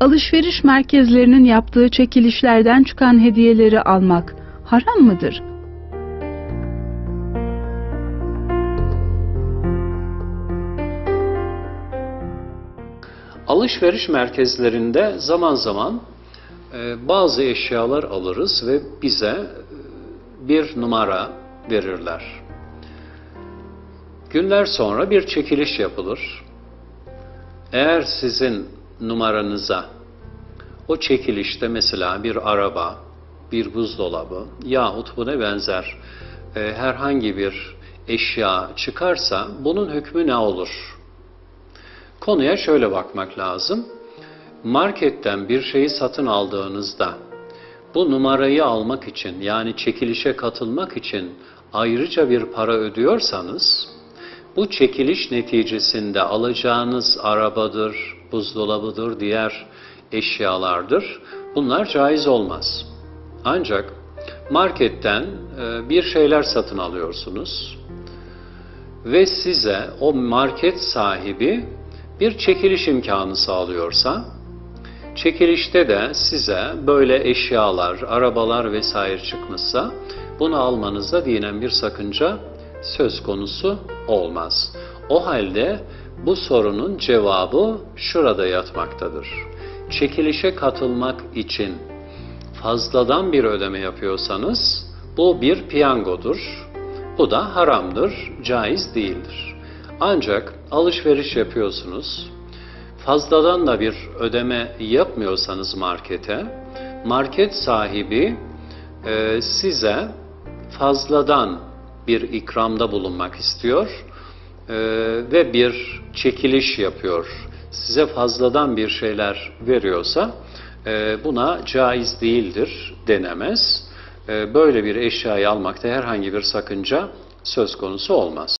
Alışveriş merkezlerinin yaptığı çekilişlerden çıkan hediyeleri almak haram mıdır? Alışveriş merkezlerinde zaman zaman e, bazı eşyalar alırız ve bize e, bir numara verirler. Günler sonra bir çekiliş yapılır. Eğer sizin numaranıza o çekilişte mesela bir araba, bir buzdolabı yahut buna benzer e, herhangi bir eşya çıkarsa bunun hükmü ne olur? Konuya şöyle bakmak lazım. Marketten bir şeyi satın aldığınızda bu numarayı almak için yani çekilişe katılmak için ayrıca bir para ödüyorsanız bu çekiliş neticesinde alacağınız arabadır, buzdolabıdır, diğer eşyalardır. Bunlar caiz olmaz. Ancak marketten e, bir şeyler satın alıyorsunuz ve size o market sahibi bir çekiliş imkanı sağlıyorsa, çekilişte de size böyle eşyalar, arabalar vesaire çıkmışsa, bunu almanızda dinen bir sakınca söz konusu olmaz. O halde bu sorunun cevabı şurada yatmaktadır. Çekilişe katılmak için fazladan bir ödeme yapıyorsanız bu bir piyangodur. Bu da haramdır, caiz değildir. Ancak alışveriş yapıyorsunuz, fazladan da bir ödeme yapmıyorsanız markete, market sahibi e, size fazladan bir ikramda bulunmak istiyor e, ve bir çekiliş yapıyor. Size fazladan bir şeyler veriyorsa e, buna caiz değildir denemez. E, böyle bir eşyayı almakta herhangi bir sakınca söz konusu olmaz.